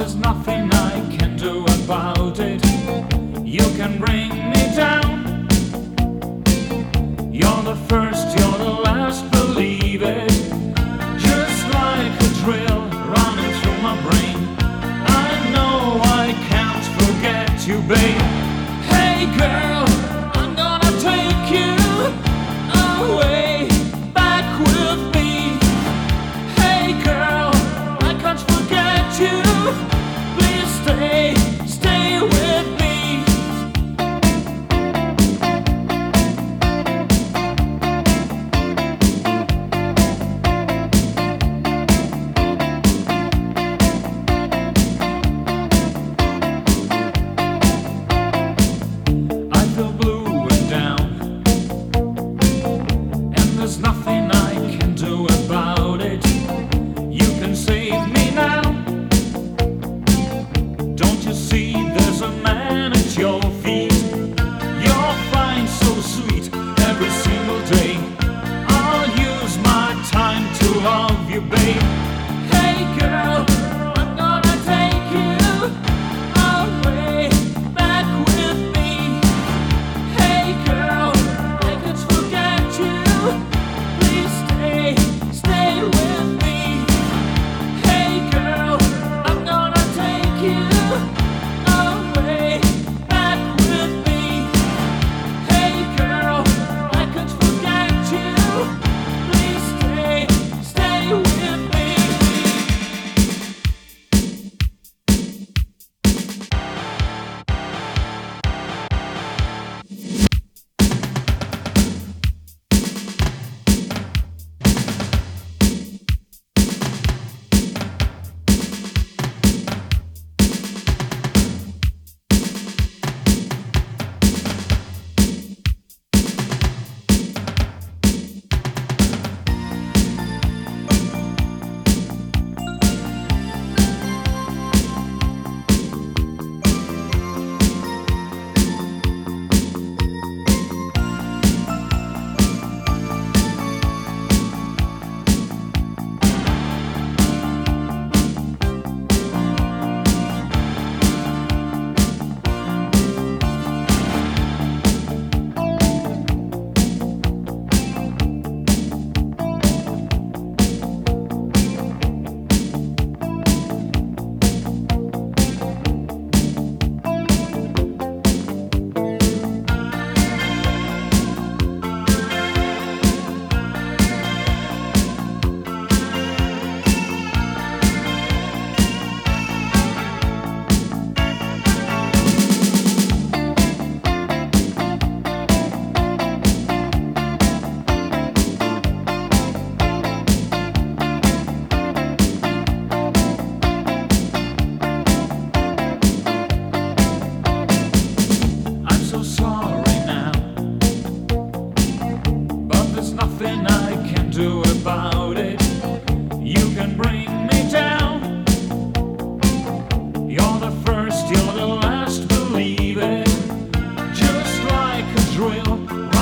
there's nothing I can do about it. You can bring me down. You're the first, you're the last, believe it. Just like a drill running through my brain. I know I can't forget you, babe. Hey, girl. Bye.